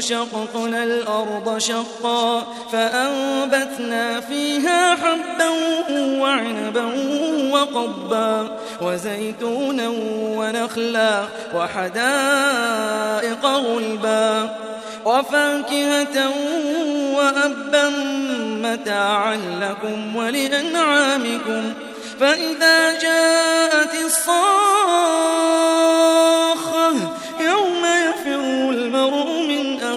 ثم شققنا الأرض شقا فأنبتنا فيها حبا وعنبا وقبا وزيتونا ونخلا وحدائق غلبا وفاكهة وأبا متاعا لكم ولأنعامكم فإذا جاءت الصاخة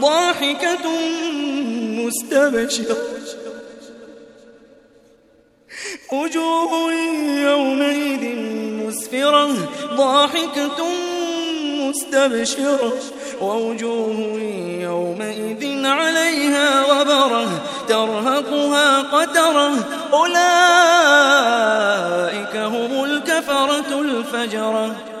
ضاحكة مستبشرة. وجوه يومئذ مسفرة ضاحكة مستبشرة. ووجوه يومئذ عليها وبرة ترهقها قترة. أولئك هم الكفرة الفجرة.